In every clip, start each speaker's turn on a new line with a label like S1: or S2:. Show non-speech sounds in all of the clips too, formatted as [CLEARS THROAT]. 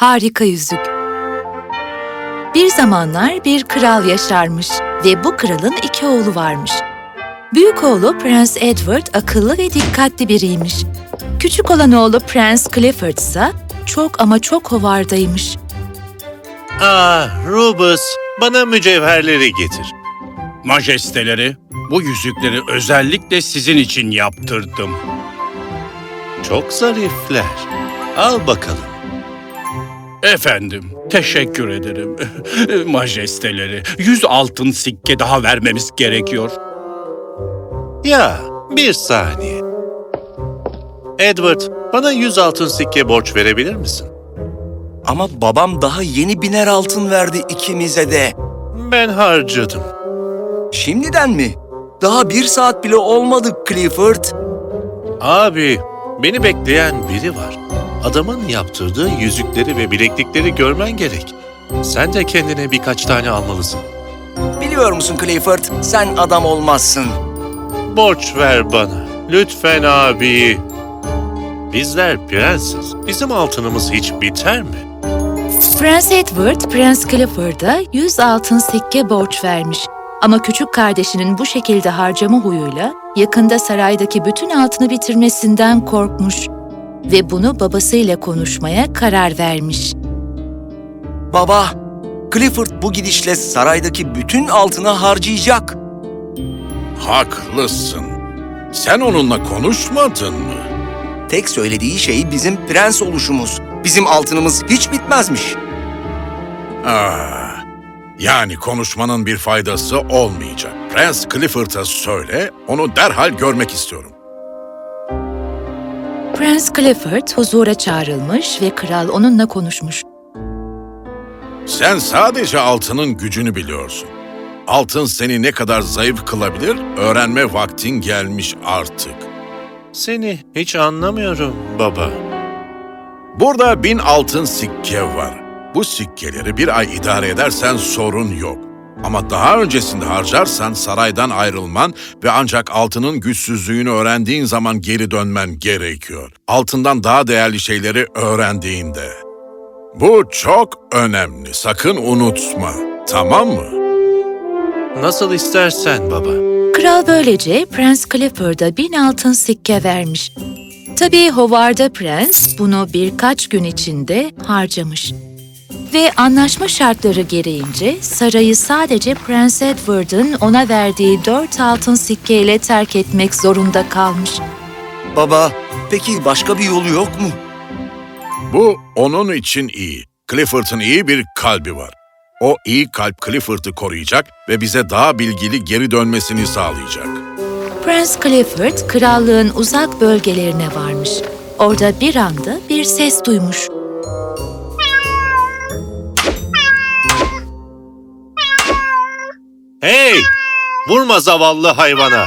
S1: Harika yüzük. Bir zamanlar bir kral yaşarmış ve bu kralın iki oğlu varmış. Büyük oğlu Prens Edward akıllı ve dikkatli biriymiş. Küçük olan oğlu Prens Clifford ise çok ama çok hovardaymış.
S2: Ah, Rubus, bana mücevherleri getir.
S3: Majesteleri, bu yüzükleri özellikle sizin için yaptırdım.
S2: Çok zarifler. Al bakalım.
S3: Efendim, teşekkür ederim. [LAUGHS] Majesteleri, yüz altın sikke daha vermemiz gerekiyor.
S2: Ya, bir saniye. Edward, bana yüz altın sikke borç verebilir misin?
S4: Ama babam daha yeni biner altın verdi ikimize de.
S2: Ben harcadım.
S4: Şimdiden mi? Daha bir saat bile olmadı Clifford.
S2: Abi, beni bekleyen biri var. Adamın yaptırdığı yüzükleri ve bileklikleri görmen gerek. Sen de kendine birkaç tane almalısın.
S4: Biliyor musun Clifford, sen adam olmazsın.
S2: Borç ver bana. Lütfen abi. Bizler prensiz. Bizim altınımız hiç biter mi?
S1: Prens Edward, Prens Clifford'a 100 altın sikke borç vermiş. Ama küçük kardeşinin bu şekilde harcama huyuyla yakında saraydaki bütün altını bitirmesinden korkmuş ve bunu babasıyla konuşmaya karar vermiş.
S4: Baba, Clifford bu gidişle saraydaki bütün altını harcayacak.
S5: Haklısın. Sen onunla konuşmadın mı?
S4: Tek söylediği şey bizim prens oluşumuz. Bizim altınımız hiç bitmezmiş.
S5: Ah, yani konuşmanın bir faydası olmayacak. Prens Clifford'a söyle, onu derhal görmek istiyorum.
S1: Prens Clifford huzura çağrılmış ve kral onunla konuşmuş.
S5: Sen sadece altının gücünü biliyorsun. Altın seni ne kadar zayıf kılabilir, öğrenme vaktin gelmiş artık.
S2: Seni hiç anlamıyorum baba.
S5: Burada bin altın sikke var. Bu sikkeleri bir ay idare edersen sorun yok. Ama daha öncesinde harcarsan saraydan ayrılman ve ancak altının güçsüzlüğünü öğrendiğin zaman geri dönmen gerekiyor. Altından daha değerli şeyleri öğrendiğinde. Bu çok önemli. Sakın unutma. Tamam mı?
S2: Nasıl istersen baba.
S1: Kral böylece Prens Clifford'a bin altın sikke vermiş. Tabii Howard'a prens bunu birkaç gün içinde harcamış. Ve anlaşma şartları gereğince sarayı sadece Prens Edward'ın ona verdiği dört altın sikkeyle terk etmek zorunda kalmış.
S4: Baba, peki başka bir yolu yok mu?
S5: Bu onun için iyi. Clifford'ın iyi bir kalbi var. O iyi kalp Clifford'ı koruyacak ve bize daha bilgili geri dönmesini sağlayacak.
S1: Prens Clifford krallığın uzak bölgelerine varmış. Orada bir anda bir ses duymuş.
S2: Vurma zavallı hayvana.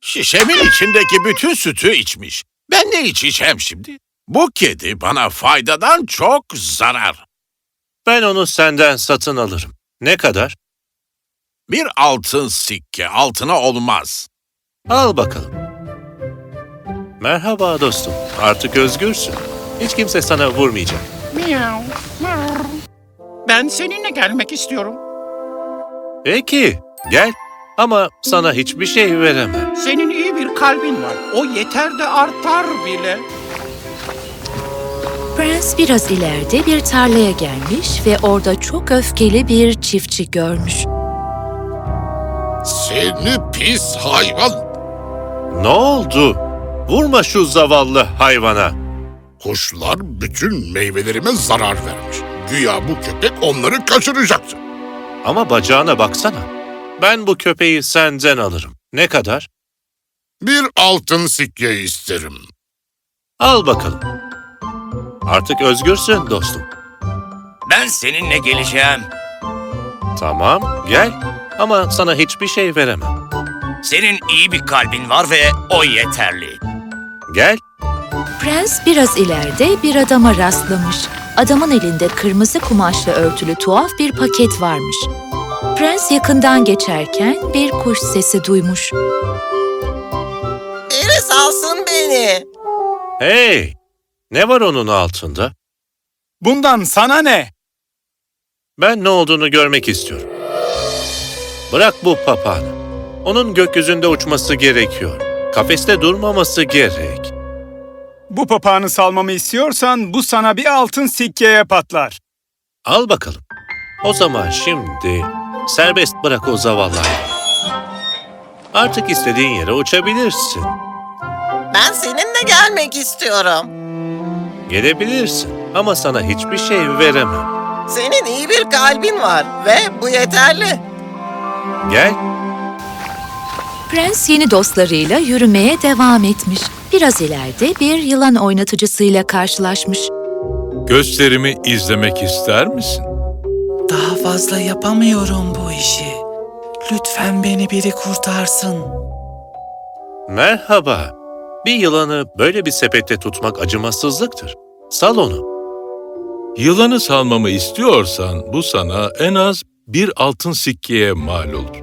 S5: Şişemin içindeki bütün sütü içmiş. Ben ne içeceğim şimdi? Bu kedi bana faydadan çok zarar.
S2: Ben onu senden satın alırım. Ne kadar?
S5: Bir altın sikke altına olmaz.
S2: Al bakalım. Merhaba dostum. Artık özgürsün. Hiç kimse sana vurmayacak.
S6: Miau. Ben seninle gelmek istiyorum.
S2: Peki, gel. Ama sana hiçbir şey veremem.
S6: Senin iyi bir kalbin var. O yeter de artar bile.
S1: Prens biraz ileride bir tarlaya gelmiş ve orada çok öfkeli bir çiftçi görmüş.
S5: Seni pis hayvan.
S2: Ne oldu? Vurma şu zavallı hayvana.
S5: Kuşlar bütün meyvelerime zarar vermiş. Güya bu köpek onları kaçıracaktı.
S2: Ama bacağına baksana. Ben bu köpeği senden alırım. Ne kadar?
S5: Bir altın sikke isterim.
S2: Al bakalım. Artık özgürsün dostum.
S4: Ben seninle geleceğim.
S2: Tamam, gel. Ama sana hiçbir şey veremem.
S4: Senin iyi bir kalbin var ve o yeterli.
S2: Gel.
S1: Prens biraz ileride bir adama rastlamış. Adamın elinde kırmızı kumaşla örtülü tuhaf bir paket varmış. Prens yakından geçerken bir kuş sesi duymuş.
S7: Biri salsın beni.
S2: Hey! Ne var onun altında?
S7: Bundan sana ne?
S2: Ben ne olduğunu görmek istiyorum. Bırak bu papağanı. Onun gökyüzünde uçması gerekiyor. Kafeste durmaması gerek.
S7: Bu papağanı salmamı istiyorsan bu sana bir altın sikkeye patlar.
S2: Al bakalım. O zaman şimdi serbest bırak o zavallı hayvanı. Artık istediğin yere uçabilirsin.
S8: Ben seninle gelmek istiyorum.
S2: Gelebilirsin ama sana hiçbir şey veremem.
S8: Senin iyi bir kalbin var ve bu yeterli.
S2: Gel,
S1: Prens yeni dostlarıyla yürümeye devam etmiş. Biraz ileride bir yılan oynatıcısıyla karşılaşmış.
S9: Gösterimi izlemek ister misin?
S10: Daha fazla yapamıyorum bu işi. Lütfen beni biri kurtarsın.
S2: merhaba. Bir yılanı böyle bir sepette tutmak acımasızlıktır. Sal onu.
S9: Yılanı salmamı istiyorsan bu sana en az bir altın sikkeye mal olur.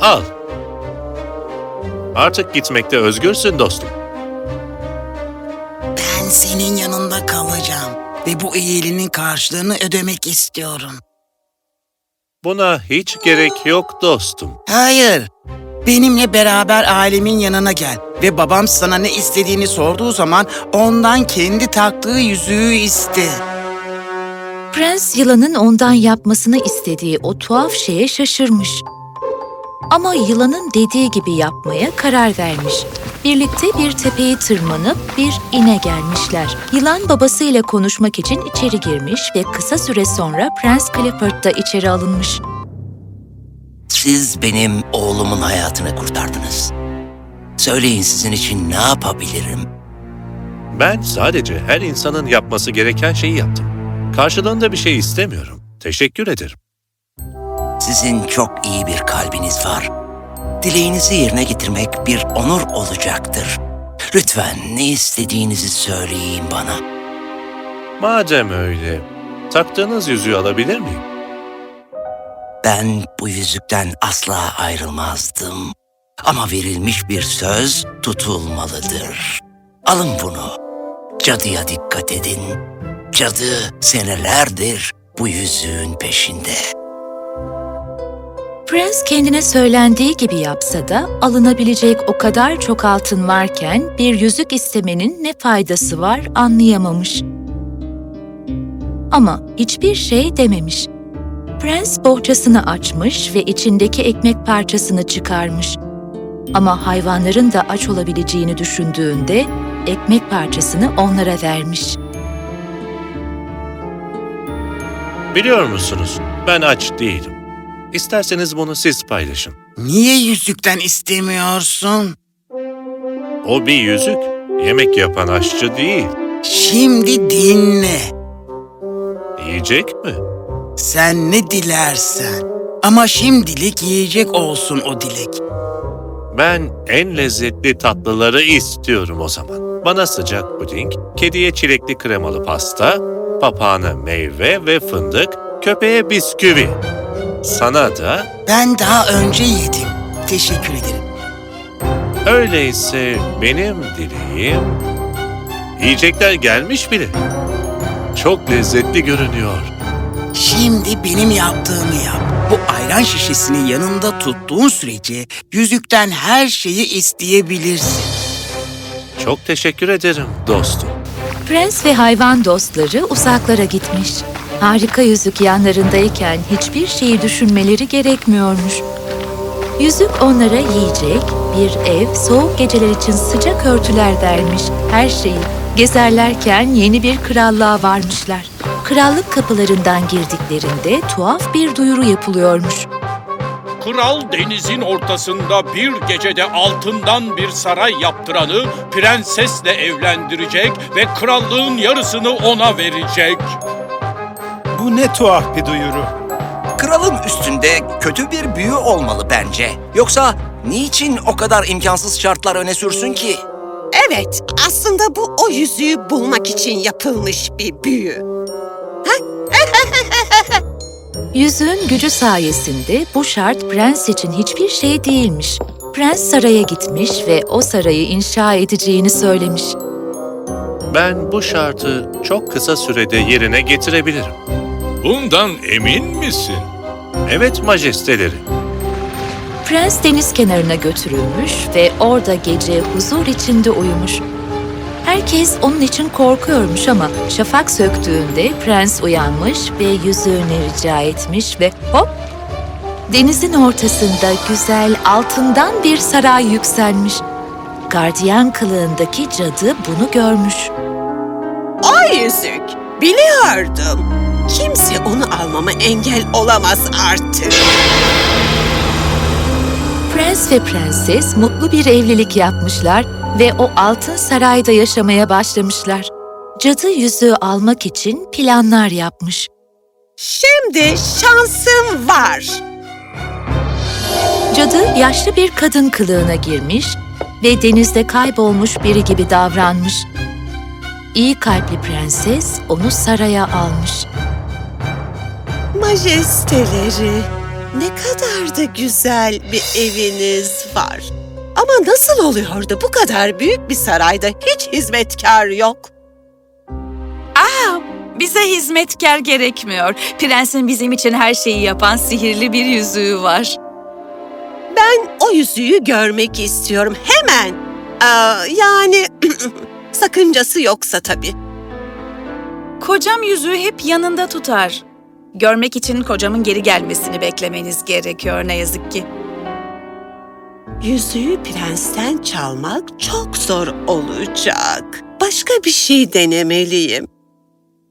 S2: Al. Artık gitmekte özgürsün dostum.
S10: Ben senin yanında kalacağım ve bu iyiliğinin karşılığını ödemek istiyorum.
S2: Buna hiç gerek yok dostum.
S10: Hayır. Benimle beraber ailemin yanına gel ve babam sana ne istediğini sorduğu zaman ondan kendi taktığı yüzüğü iste.
S1: Prens yılanın ondan yapmasını istediği o tuhaf şeye şaşırmış. Ama yılanın dediği gibi yapmaya karar vermiş. Birlikte bir tepeyi tırmanıp bir ine gelmişler. Yılan babasıyla konuşmak için içeri girmiş ve kısa süre sonra Prens Clifford da içeri alınmış.
S4: Siz benim oğlumun hayatını kurtardınız. Söyleyin sizin için ne yapabilirim?
S2: Ben sadece her insanın yapması gereken şeyi yaptım. Karşılığında bir şey istemiyorum. Teşekkür ederim.
S4: Sizin çok iyi bir kalbiniz var. Dileğinizi yerine getirmek bir onur olacaktır. Lütfen ne istediğinizi söyleyin bana.
S2: Madem öyle, taktığınız yüzüğü alabilir miyim?
S4: Ben bu yüzükten asla ayrılmazdım. Ama verilmiş bir söz tutulmalıdır. Alın bunu. Cadıya dikkat edin. Cadı senelerdir bu yüzüğün peşinde.
S1: Prens kendine söylendiği gibi yapsa da alınabilecek o kadar çok altın varken bir yüzük istemenin ne faydası var anlayamamış. Ama hiçbir şey dememiş. Prens bohçasını açmış ve içindeki ekmek parçasını çıkarmış. Ama hayvanların da aç olabileceğini düşündüğünde ekmek parçasını onlara vermiş.
S2: Biliyor musunuz, ben aç değilim. İsterseniz bunu siz paylaşın.
S10: Niye yüzükten istemiyorsun?
S2: O bir yüzük, yemek yapan aşçı değil.
S10: Şimdi dinle.
S2: Yiyecek mi?
S10: Sen ne dilersen. Ama şimdilik yiyecek olsun o dilek.
S2: Ben en lezzetli tatlıları istiyorum o zaman. Bana sıcak puding, kediye çilekli kremalı pasta, papağana meyve ve fındık, köpeğe bisküvi. Sana da
S10: Ben daha önce yedim. Teşekkür ederim.
S2: öyleyse benim dileğim... Yiyecekler gelmiş bile. Çok lezzetli görünüyor.
S10: Şimdi benim yaptığımı yap. Bu ayran şişesini yanında tuttuğun sürece yüzükten her şeyi isteyebilirsin.
S2: Çok teşekkür ederim dostum.
S1: Prens ve hayvan dostları uzaklara gitmiş. Harika yüzük yanlarındayken hiçbir şeyi düşünmeleri gerekmiyormuş. Yüzük onlara yiyecek, bir ev, soğuk geceler için sıcak örtüler vermiş, her şeyi. Gezerlerken yeni bir krallığa varmışlar. Krallık kapılarından girdiklerinde tuhaf bir duyuru yapılıyormuş.
S3: Kral denizin ortasında bir gecede altından bir saray yaptıranı prensesle evlendirecek ve krallığın yarısını ona verecek.
S7: Bu ne tuhaf bir duyuru.
S4: Kralın üstünde kötü bir büyü olmalı bence. Yoksa niçin o kadar imkansız şartlar öne sürsün ki?
S8: Evet, aslında bu o yüzüğü bulmak için yapılmış bir büyü. [LAUGHS]
S1: Yüzüğün gücü sayesinde bu şart prens için hiçbir şey değilmiş. Prens saraya gitmiş ve o sarayı inşa edeceğini söylemiş.
S2: Ben bu şartı çok kısa sürede yerine getirebilirim.
S9: Bundan emin misin?
S2: Evet majesteleri.
S1: Prens deniz kenarına götürülmüş ve orada gece huzur içinde uyumuş. Herkes onun için korkuyormuş ama şafak söktüğünde prens uyanmış ve yüzüğünü rica etmiş ve hop! Denizin ortasında güzel altından bir saray yükselmiş. Gardiyan kılığındaki cadı bunu görmüş.
S8: O yüzük. Biliyordum. Kimse onu almama engel olamaz artık.
S1: Prens ve prenses mutlu bir evlilik yapmışlar ve o altın sarayda yaşamaya başlamışlar. Cadı yüzüğü almak için planlar yapmış.
S8: Şimdi şansım var.
S1: Cadı yaşlı bir kadın kılığına girmiş ve denizde kaybolmuş biri gibi davranmış. İyi kalpli prenses onu saraya almış.
S8: Majesteleri, ne kadar da güzel bir eviniz var. Ama nasıl oluyor da bu kadar büyük bir sarayda hiç hizmetkar yok?
S11: Bize hizmetkar gerekmiyor. Prensin bizim için her şeyi yapan sihirli bir yüzüğü var.
S8: Ben o yüzüğü görmek istiyorum hemen. Aa, yani [CLEARS THROAT] sakıncası yoksa tabii.
S11: Kocam yüzüğü hep yanında tutar. Görmek için kocamın geri gelmesini beklemeniz gerekiyor ne yazık ki.
S8: Yüzüğü prensten çalmak çok zor olacak. Başka bir şey denemeliyim.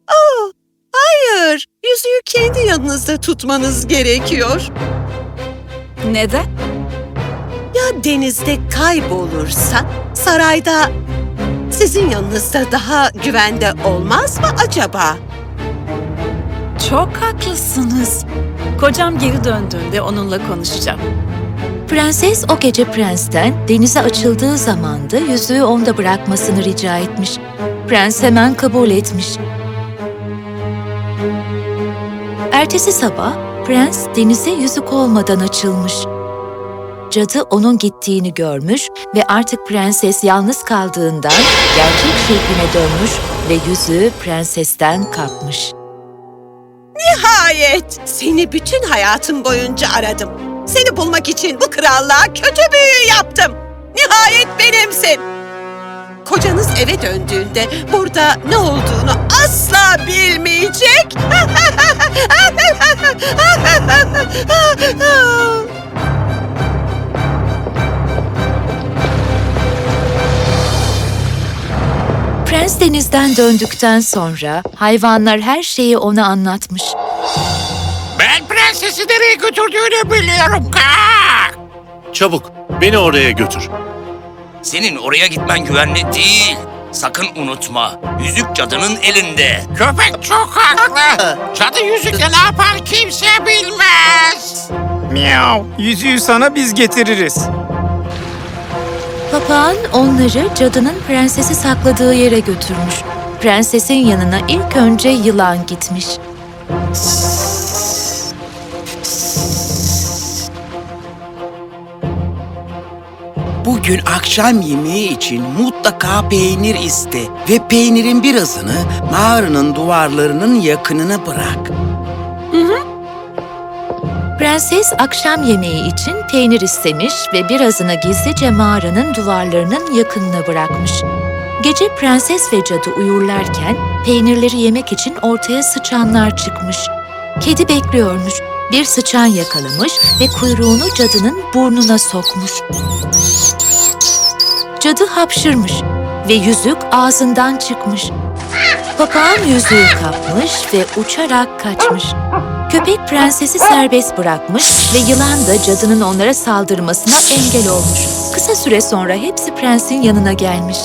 S8: Aa, hayır, yüzüğü kendi yanınızda tutmanız gerekiyor.
S11: Neden?
S8: Ya denizde kaybolursa sarayda sizin yanınızda daha güvende olmaz mı acaba?
S11: Çok haklısınız. Kocam geri döndüğünde onunla konuşacağım.
S1: Prenses o gece prensten denize açıldığı zaman da yüzüğü onda bırakmasını rica etmiş. Prens hemen kabul etmiş. Ertesi sabah prens denize yüzük olmadan açılmış. Cadı onun gittiğini görmüş ve artık prenses yalnız kaldığından gerçek şekline dönmüş ve yüzüğü prensesten kapmış.
S8: Nihayet seni bütün hayatım boyunca aradım. Seni bulmak için bu krallığa kötü büyü yaptım. Nihayet benimsin. Kocanız eve döndüğünde burada ne olduğunu asla bilmeyecek. [LAUGHS]
S1: Prens denizden döndükten sonra hayvanlar her şeyi ona anlatmış.
S6: Ben prensesi nereye götürdüğünü biliyorum. Kalk!
S2: Çabuk beni oraya götür.
S4: Senin oraya gitmen güvenli değil. Sakın unutma. Yüzük cadının elinde.
S6: Köpek çok haklı. Cadı yüzükle ne yapar kimse bilmez.
S7: Miau. Yüzüğü sana biz getiririz.
S1: Papağan onları cadının prensesi sakladığı yere götürmüş. Prensesin yanına ilk önce yılan gitmiş.
S10: Bugün akşam yemeği için mutlaka peynir iste ve peynirin birazını mağaranın duvarlarının yakınına bırak.
S1: Prenses akşam yemeği için peynir istemiş ve birazını gizlice mağaranın duvarlarının yakınına bırakmış. Gece prenses ve cadı uyurlarken peynirleri yemek için ortaya sıçanlar çıkmış. Kedi bekliyormuş. Bir sıçan yakalamış ve kuyruğunu cadının burnuna sokmuş. Cadı hapşırmış ve yüzük ağzından çıkmış. Papağan yüzüğü kapmış ve uçarak kaçmış. Köpek prensesi serbest bırakmış ve yılan da cadının onlara saldırmasına engel olmuş. Kısa süre sonra hepsi prensin yanına gelmiş.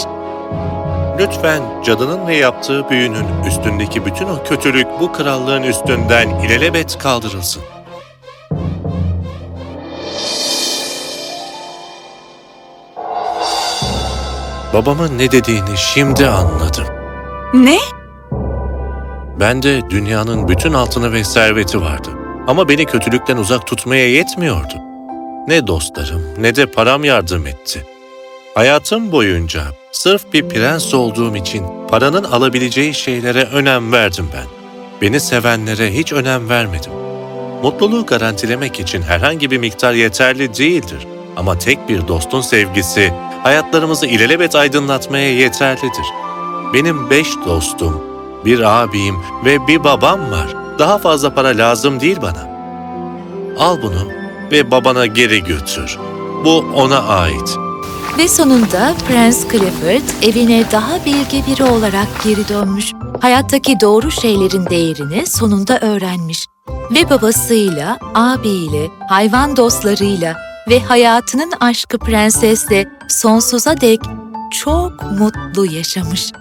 S2: Lütfen cadının ne yaptığı büyünün üstündeki bütün o kötülük bu krallığın üstünden ilelebet kaldırılsın. Babamın ne dediğini şimdi anladım.
S11: Ne?
S2: Bende dünyanın bütün altını ve serveti vardı. Ama beni kötülükten uzak tutmaya yetmiyordu. Ne dostlarım ne de param yardım etti. Hayatım boyunca sırf bir prens olduğum için Paranın alabileceği şeylere önem verdim ben. Beni sevenlere hiç önem vermedim. Mutluluğu garantilemek için herhangi bir miktar yeterli değildir. Ama tek bir dostun sevgisi hayatlarımızı ilelebet aydınlatmaya yeterlidir. Benim beş dostum, bir abim ve bir babam var. Daha fazla para lazım değil bana. Al bunu ve babana geri götür. Bu ona ait.
S1: Ve sonunda Prens Clifford evine daha bilge biri olarak geri dönmüş. Hayattaki doğru şeylerin değerini sonunda öğrenmiş. Ve babasıyla, abiyle, hayvan dostlarıyla ve hayatının aşkı prensesle sonsuza dek çok mutlu yaşamış.